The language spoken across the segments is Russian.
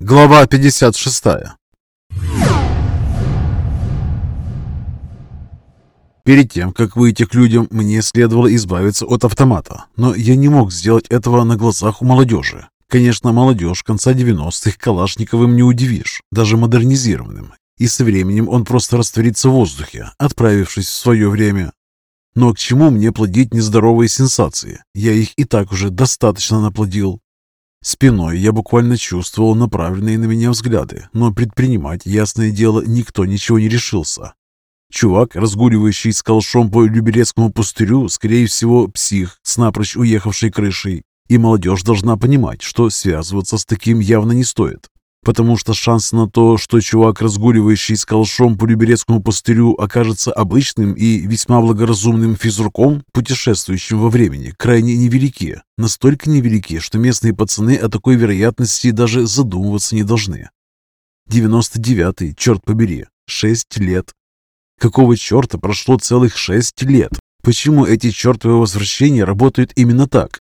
Глава 56 Перед тем, как выйти к людям, мне следовало избавиться от автомата, но я не мог сделать этого на глазах у молодежи. Конечно, молодежь конца 90-х Калашниковым не удивишь, даже модернизированным, и со временем он просто растворится в воздухе, отправившись в свое время. Но к чему мне плодить нездоровые сенсации? Я их и так уже достаточно наплодил. Спиной я буквально чувствовал направленные на меня взгляды, но предпринимать, ясное дело, никто ничего не решился. Чувак, разгуливающий с колшом по Люберецкому пустырю, скорее всего, псих с напрочь уехавшей крышей. И молодежь должна понимать, что связываться с таким явно не стоит. Потому что шанс на то, что чувак, разгуливающий с колшом по Люберецкому пустырю, окажется обычным и весьма благоразумным физруком, путешествующим во времени, крайне невелики. Настолько невелики, что местные пацаны о такой вероятности даже задумываться не должны. 99-й, черт побери, 6 лет. Какого черта прошло целых 6 лет? Почему эти чертовы возвращения работают именно так?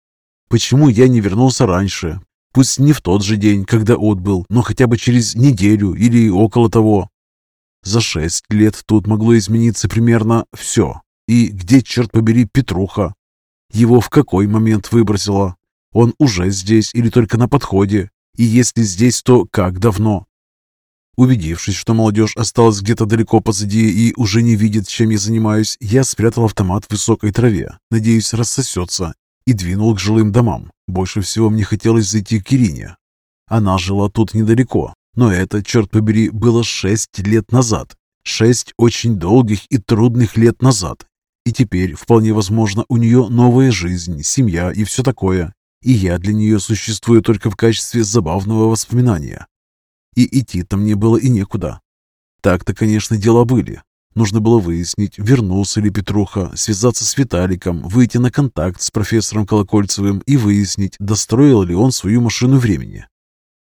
Почему я не вернулся раньше? Пусть не в тот же день, когда отбыл, но хотя бы через неделю или около того. За шесть лет тут могло измениться примерно все. И где, черт побери, Петруха? Его в какой момент выбросило? Он уже здесь или только на подходе? И если здесь, то как давно? Убедившись, что молодежь осталась где-то далеко позади и уже не видит, чем я занимаюсь, я спрятал автомат в высокой траве, надеюсь, рассосется, и двинул к жилым домам. Больше всего мне хотелось зайти к Ирине. Она жила тут недалеко, но это, черт побери, было шесть лет назад. Шесть очень долгих и трудных лет назад. И теперь, вполне возможно, у нее новая жизнь, семья и все такое. И я для нее существую только в качестве забавного воспоминания. И идти-то мне было и некуда. Так-то, конечно, дела были. Нужно было выяснить, вернулся ли Петруха, связаться с Виталиком, выйти на контакт с профессором Колокольцевым и выяснить, достроил ли он свою машину времени.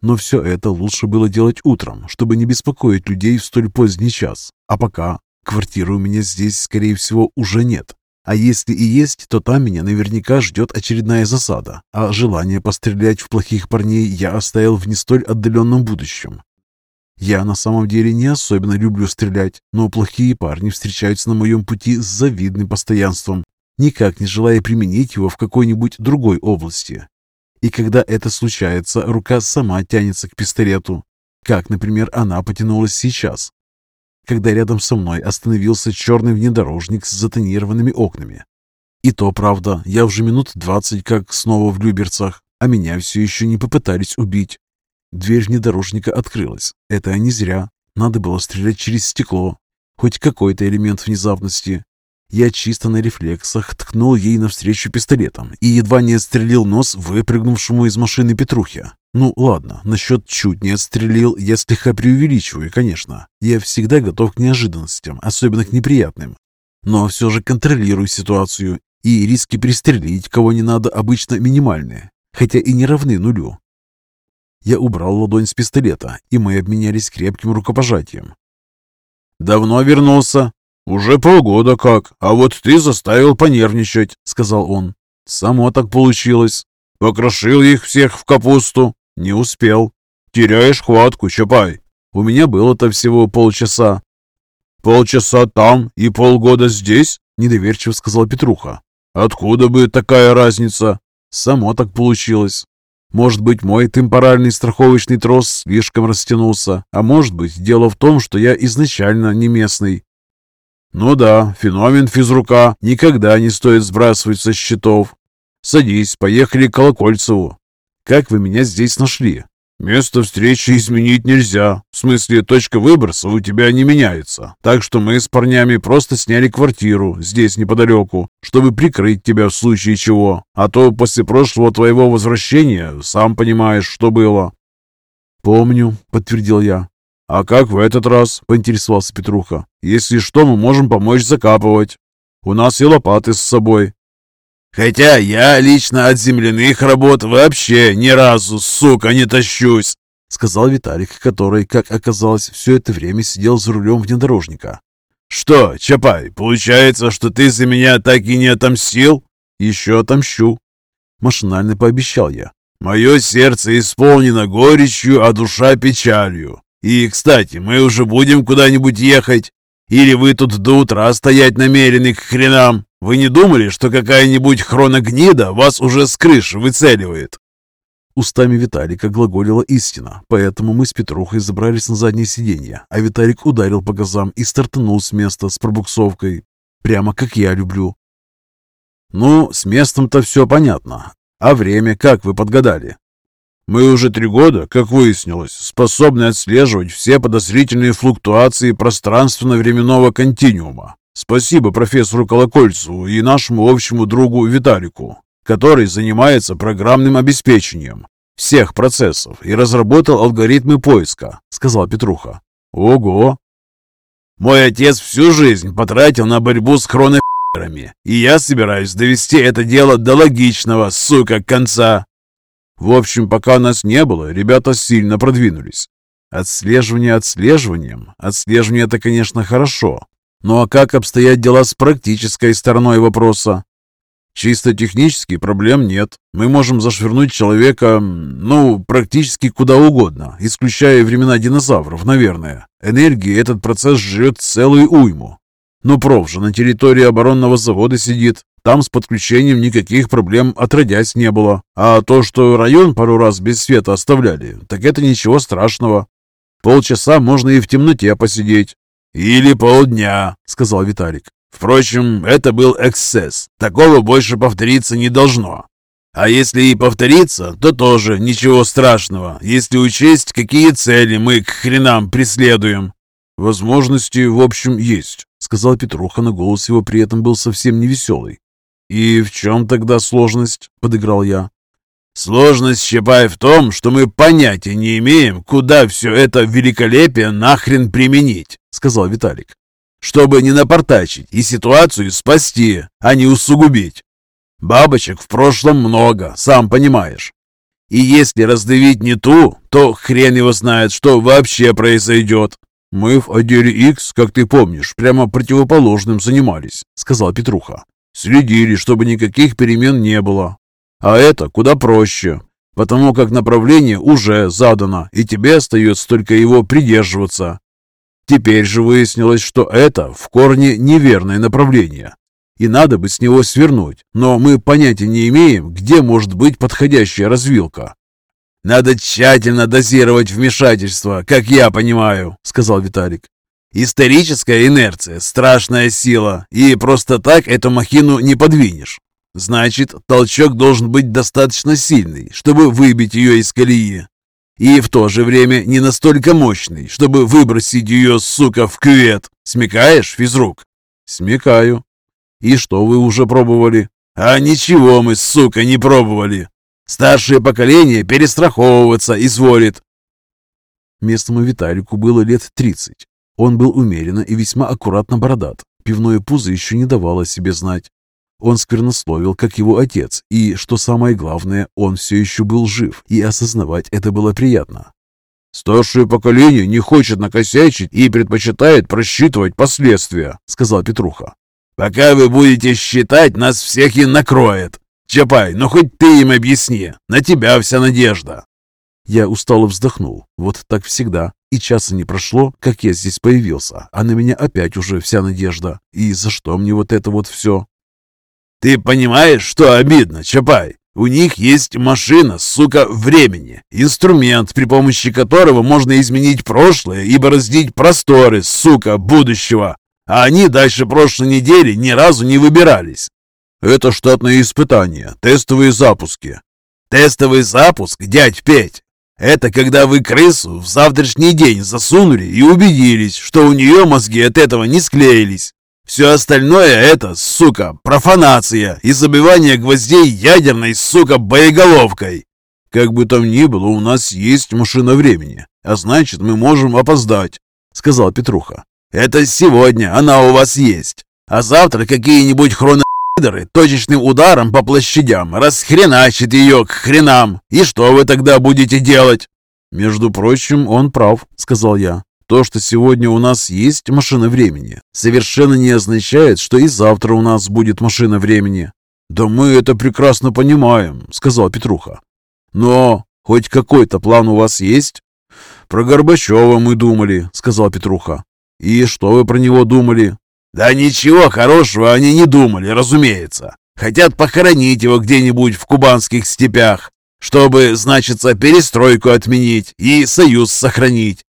Но все это лучше было делать утром, чтобы не беспокоить людей в столь поздний час. А пока квартиры у меня здесь, скорее всего, уже нет. А если и есть, то там меня наверняка ждет очередная засада, а желание пострелять в плохих парней я оставил в не столь отдаленном будущем. Я на самом деле не особенно люблю стрелять, но плохие парни встречаются на моем пути с завидным постоянством, никак не желая применить его в какой-нибудь другой области. И когда это случается, рука сама тянется к пистолету, как, например, она потянулась сейчас, когда рядом со мной остановился черный внедорожник с затонированными окнами. И то правда, я уже минут двадцать как снова в Люберцах, а меня все еще не попытались убить. Дверь внедорожника открылась. Это не зря. Надо было стрелять через стекло. Хоть какой-то элемент внезапности. Я чисто на рефлексах ткнул ей навстречу пистолетом и едва не отстрелил нос выпрыгнувшему из машины Петрухе. Ну ладно, насчет чуть не отстрелил, я слегка преувеличиваю, конечно. Я всегда готов к неожиданностям, особенно к неприятным. Но все же контролирую ситуацию, и риски пристрелить кого не надо обычно минимальные, хотя и не равны нулю. Я убрал ладонь с пистолета, и мы обменялись крепким рукопожатием. «Давно вернулся?» «Уже полгода как, а вот ты заставил понервничать», — сказал он. «Само так получилось. Покрошил их всех в капусту. Не успел. Теряешь хватку, Чапай. У меня было-то всего полчаса». «Полчаса там и полгода здесь?» — недоверчиво сказал Петруха. «Откуда бы такая разница?» «Само так получилось. Может быть, мой темпоральный страховочный трос слишком растянулся, а может быть, дело в том, что я изначально не местный. Ну да, феномен физрука никогда не стоит сбрасывать со счетов. Садись, поехали к Колокольцеву. Как вы меня здесь нашли? Место встречи изменить нельзя. В смысле, точка выброса у тебя не меняется. Так что мы с парнями просто сняли квартиру здесь неподалеку, чтобы прикрыть тебя в случае чего. А то после прошлого твоего возвращения, сам понимаешь, что было. Помню, подтвердил я. А как в этот раз, поинтересовался Петруха. Если что, мы можем помочь закапывать. У нас и лопаты с собой. Хотя я лично от земляных работ вообще ни разу, сука, не тащусь, сказал Виталик, который, как оказалось, все это время сидел за рулем внедорожника. «Что, Чапай, получается, что ты за меня так и не отомстил?» «Еще отомщу», — машинально пообещал я. Мое сердце исполнено горечью, а душа печалью. И, кстати, мы уже будем куда-нибудь ехать? Или вы тут до утра стоять намерены к хренам? Вы не думали, что какая-нибудь хроногнида вас уже с крыши выцеливает?» Устами Виталика глаголила истина, поэтому мы с Петрухой забрались на заднее сиденье, а Виталик ударил по газам и стартанул с места с пробуксовкой, прямо как я люблю. «Ну, с местом-то все понятно. А время как вы подгадали?» Мы уже три года, как выяснилось, способны отслеживать все подозрительные флуктуации пространственно-временного континуума. Спасибо профессору Колокольцеву и нашему общему другу Виталику, который занимается программным обеспечением всех процессов и разработал алгоритмы поиска, сказал Петруха. Ого! Мой отец всю жизнь потратил на борьбу с хронохерами, и я собираюсь довести это дело до логичного, сука, конца. В общем, пока нас не было, ребята сильно продвинулись. Отслеживание отслеживанием. Отслеживание это, конечно, хорошо. Ну а как обстоят дела с практической стороной вопроса? Чисто технически проблем нет. Мы можем зашвырнуть человека, ну, практически куда угодно, исключая времена динозавров, наверное. Энергии этот процесс жрет целую уйму. Но проф же на территории оборонного завода сидит. Там с подключением никаких проблем отродясь не было. А то, что район пару раз без света оставляли, так это ничего страшного. Полчаса можно и в темноте посидеть. «Или полдня», — сказал Виталик. «Впрочем, это был эксцесс. Такого больше повториться не должно. А если и повторится, то тоже ничего страшного, если учесть, какие цели мы к хренам преследуем». «Возможности, в общем, есть», — сказал Петруха, но голос его при этом был совсем не веселый. «И в чем тогда сложность?» — подыграл я. «Сложность, Щепай, в том, что мы понятия не имеем, куда все это великолепие нахрен применить», — сказал Виталик. «Чтобы не напортачить и ситуацию спасти, а не усугубить. Бабочек в прошлом много, сам понимаешь. И если раздавить не ту, то хрен его знает, что вообще произойдет». «Мы в отделе X, как ты помнишь, прямо противоположным занимались», — сказал Петруха. Следили, чтобы никаких перемен не было. А это куда проще, потому как направление уже задано, и тебе остается только его придерживаться. Теперь же выяснилось, что это в корне неверное направление, и надо бы с него свернуть, но мы понятия не имеем, где может быть подходящая развилка. «Надо тщательно дозировать вмешательство, как я понимаю», — сказал Виталик. Историческая инерция – страшная сила, и просто так эту махину не подвинешь. Значит, толчок должен быть достаточно сильный, чтобы выбить ее из колеи. И в то же время не настолько мощный, чтобы выбросить ее, сука, в кювет. Смекаешь, физрук? Смекаю. И что вы уже пробовали? А ничего мы, сука, не пробовали. Старшее поколение перестраховываться изволит. Местному Виталику было лет тридцать. Он был умеренно и весьма аккуратно бородат. Пивное пузо еще не давало себе знать. Он сквернословил, как его отец, и, что самое главное, он все еще был жив, и осознавать это было приятно. «Старшее поколение не хочет накосячить и предпочитает просчитывать последствия», — сказал Петруха. «Пока вы будете считать, нас всех и накроет. Чапай, ну хоть ты им объясни, на тебя вся надежда». Я устало вздохнул. Вот так всегда. И часа не прошло, как я здесь появился, а на меня опять уже вся надежда. И за что мне вот это вот все? Ты понимаешь, что обидно, Чапай? У них есть машина, сука, времени. Инструмент, при помощи которого можно изменить прошлое и бороздить просторы, сука, будущего. А они дальше прошлой недели ни разу не выбирались. Это штатное испытание, тестовые запуски. Тестовый запуск, дядь Петь, это когда вы крысу в завтрашний день засунули и убедились, что у нее мозги от этого не склеились. Все остальное это, сука, профанация и забивание гвоздей ядерной, сука, боеголовкой. Как бы там ни было, у нас есть машина времени, а значит, мы можем опоздать, сказал Петруха. Это сегодня она у вас есть, а завтра какие-нибудь хроно пидоры точечным ударом по площадям расхреначит ее к хренам. И что вы тогда будете делать?» «Между прочим, он прав», — сказал я. «То, что сегодня у нас есть машина времени, совершенно не означает, что и завтра у нас будет машина времени». «Да мы это прекрасно понимаем», — сказал Петруха. Но хоть какой-то план у вас есть? Про Горбачева мы думали, сказал Петруха. И что вы про него думали? Да ничего хорошего они не думали, разумеется. Хотят похоронить его где-нибудь в кубанских степях, чтобы, значится, перестройку отменить и союз сохранить.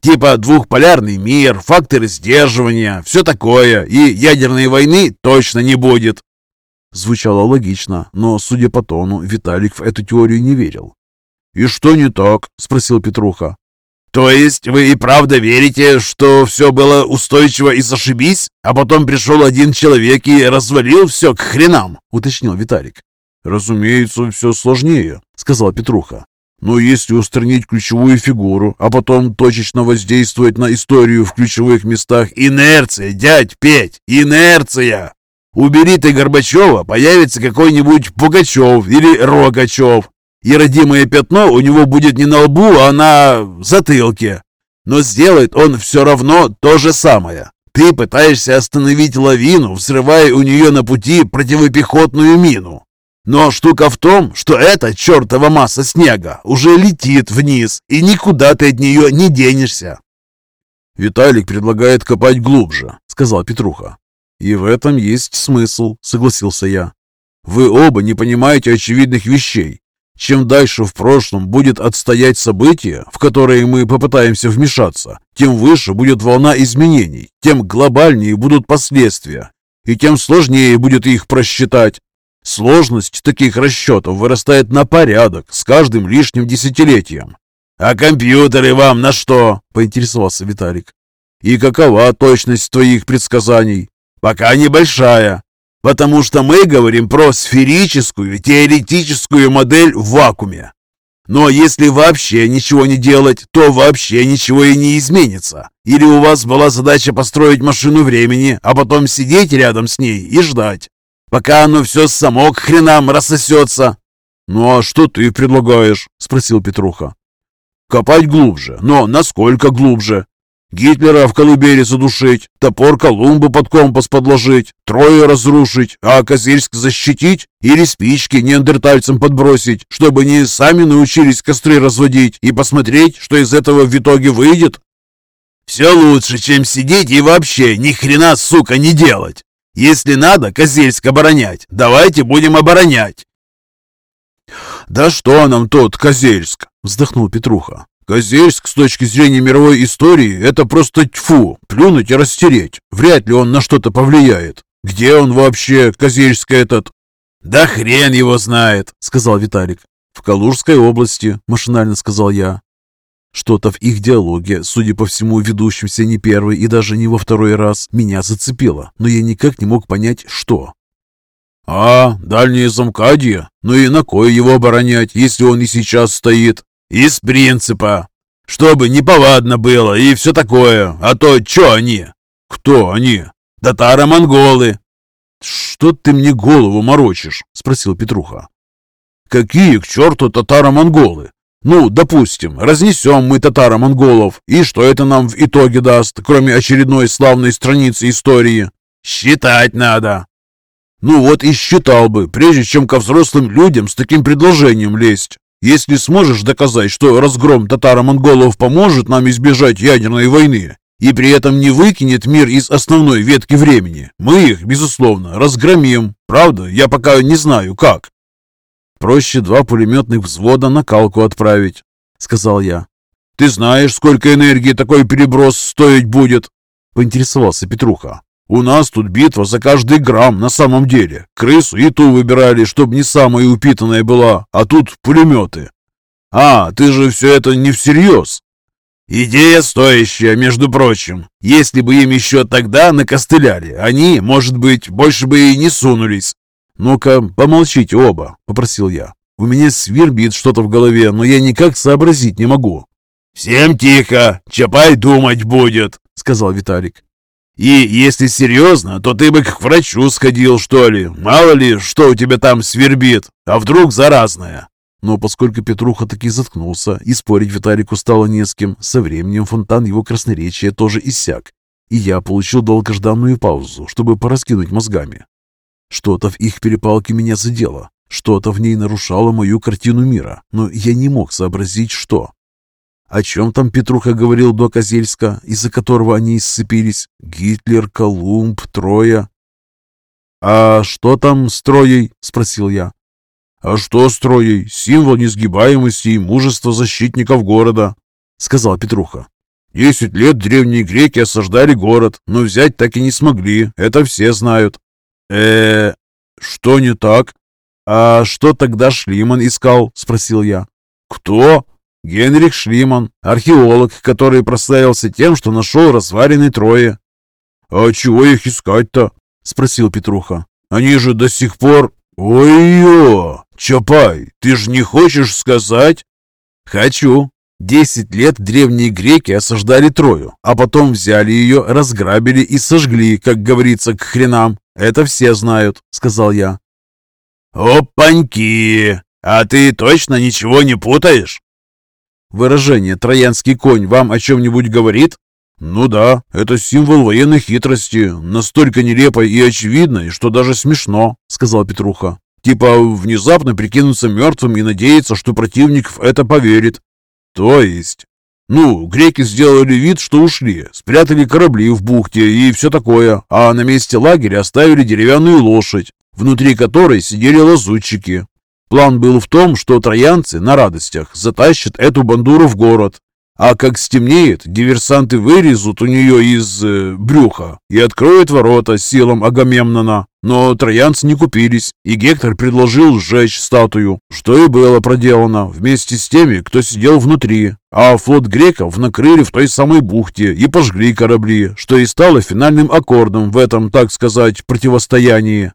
Типа двухполярный мир, факторы сдерживания, все такое, и ядерной войны точно не будет. Звучало логично, но, судя по тону, Виталик в эту теорию не верил. «И что не так?» – спросил Петруха. «То есть вы и правда верите, что все было устойчиво и зашибись, а потом пришел один человек и развалил все к хренам?» – уточнил Виталик. «Разумеется, все сложнее», – сказал Петруха. Но если устранить ключевую фигуру, а потом точечно воздействовать на историю в ключевых местах... Инерция, дядь Петь, инерция! Убери ты Горбачева, появится какой-нибудь Пугачев или Рогачев, и родимое пятно у него будет не на лбу, а на затылке. Но сделает он все равно то же самое. Ты пытаешься остановить лавину, взрывая у нее на пути противопехотную мину. Но штука в том, что эта чертова масса снега уже летит вниз, и никуда ты от нее не денешься. «Виталик предлагает копать глубже», — сказал Петруха. «И в этом есть смысл», — согласился я. «Вы оба не понимаете очевидных вещей. Чем дальше в прошлом будет отстоять события, в которые мы попытаемся вмешаться, тем выше будет волна изменений, тем глобальнее будут последствия, и тем сложнее будет их просчитать. Сложность таких расчетов вырастает на порядок с каждым лишним десятилетием. «А компьютеры вам на что?» – поинтересовался Виталик. «И какова точность твоих предсказаний?» «Пока небольшая, потому что мы говорим про сферическую теоретическую модель в вакууме. Но если вообще ничего не делать, то вообще ничего и не изменится. Или у вас была задача построить машину времени, а потом сидеть рядом с ней и ждать пока оно все само к хренам рассосется. «Ну а что ты предлагаешь?» – спросил Петруха. «Копать глубже, но насколько глубже? Гитлера в колыбели задушить, топор Колумба под компас подложить, Трое разрушить, а Козельск защитить или спички неандертальцам подбросить, чтобы они сами научились костры разводить и посмотреть, что из этого в итоге выйдет?» «Все лучше, чем сидеть и вообще ни хрена, сука, не делать!» Если надо Козельск оборонять, давайте будем оборонять. «Да что нам тот Козельск?» – вздохнул Петруха. «Козельск с точки зрения мировой истории – это просто тьфу, плюнуть и растереть. Вряд ли он на что-то повлияет. Где он вообще, Козельск этот?» «Да хрен его знает», – сказал Виталик. «В Калужской области», – машинально сказал я. Что-то в их диалоге, судя по всему, ведущемся не первый и даже не во второй раз, меня зацепило, но я никак не мог понять, что. «А, дальние замкадье? Ну и на кой его оборонять, если он и сейчас стоит? Из принципа. Чтобы неповадно было и все такое. А то что они?» «Кто они?» «Татаро-монголы». «Что ты мне голову морочишь?» – спросил Петруха. «Какие к черту татаро-монголы? Ну, допустим, разнесем мы татаро-монголов, и что это нам в итоге даст, кроме очередной славной страницы истории? Считать надо. Ну вот и считал бы, прежде чем ко взрослым людям с таким предложением лезть. Если сможешь доказать, что разгром татаро-монголов поможет нам избежать ядерной войны, и при этом не выкинет мир из основной ветки времени, мы их, безусловно, разгромим. Правда, я пока не знаю как. Проще два пулеметных взвода на калку отправить, сказал я. Ты знаешь, сколько энергии такой переброс стоить будет? Поинтересовался Петруха. У нас тут битва за каждый грамм на самом деле. Крысу и ту выбирали, чтобы не самая упитанная была, а тут пулеметы. А, ты же все это не всерьез. Идея стоящая, между прочим. Если бы им еще тогда накостыляли, они, может быть, больше бы и не сунулись. «Ну-ка, помолчите оба», — попросил я. «У меня свербит что-то в голове, но я никак сообразить не могу». «Всем тихо! Чапай думать будет», — сказал Виталик. «И если серьезно, то ты бы к врачу сходил, что ли. Мало ли, что у тебя там свербит, а вдруг заразное». Но поскольку Петруха таки заткнулся, и спорить Виталику стало не с кем, со временем фонтан его красноречия тоже иссяк, и я получил долгожданную паузу, чтобы пораскинуть мозгами. Что-то в их перепалке меня задело. Что-то в ней нарушало мою картину мира, но я не мог сообразить, что. О чем там Петруха говорил до Козельска, из-за которого они исцепились? Гитлер, Колумб, Троя. «А что там с Троей?» – спросил я. «А что с Троей? Символ несгибаемости и мужества защитников города», – сказал Петруха. «Десять лет древние греки осаждали город, но взять так и не смогли, это все знают». Э что не так?» «А что тогда Шлиман искал?» – спросил я. «Кто?» «Генрих Шлиман, археолог, который прославился тем, что нашел развалины Трои». «А чего их искать-то?» – спросил Петруха. «Они же до сих пор...» «Ой-ё! Чапай, ты же не хочешь сказать?» «Хочу. Десять лет древние греки осаждали Трою, а потом взяли ее, разграбили и сожгли, как говорится, к хренам. Это все знают», — сказал я. «Опаньки! А ты точно ничего не путаешь?» «Выражение «троянский конь» вам о чем-нибудь говорит?» «Ну да, это символ военной хитрости, настолько нелепой и очевидной, что даже смешно», — сказал Петруха. «Типа внезапно прикинуться мертвым и надеяться, что противник в это поверит». «То есть?» «Ну, греки сделали вид, что ушли, спрятали корабли в бухте и все такое, а на месте лагеря оставили деревянную лошадь, внутри которой сидели лазутчики. План был в том, что троянцы на радостях затащат эту бандуру в город, а как стемнеет, диверсанты вырезут у нее из э, брюха и откроют ворота силам Агамемнона. Но троянцы не купились, и Гектор предложил сжечь статую, что и было проделано вместе с теми, кто сидел внутри. А флот греков накрыли в той самой бухте и пожгли корабли, что и стало финальным аккордом в этом, так сказать, противостоянии.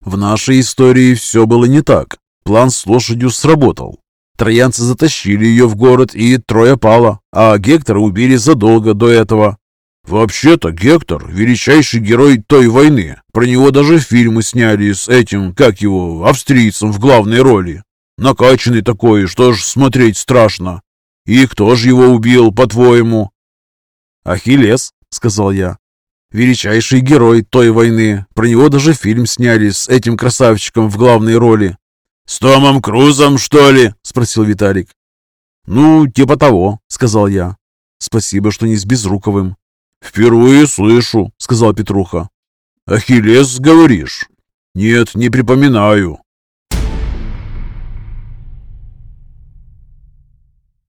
В нашей истории все было не так. План с лошадью сработал. Троянцы затащили ее в город, и Троя пала, а Гектора убили задолго до этого. Вообще-то Гектор – величайший герой той войны. Про него даже фильмы сняли с этим, как его, австрийцем в главной роли. Накачанный такой, что ж смотреть страшно. И кто же его убил, по-твоему? Ахиллес, сказал я. Величайший герой той войны. Про него даже фильм сняли с этим красавчиком в главной роли. «С Томом Крузом, что ли?» – спросил Виталик. «Ну, типа того», – сказал я. «Спасибо, что не с Безруковым». «Впервые слышу», – сказал Петруха. «Ахиллес, говоришь?» «Нет, не припоминаю.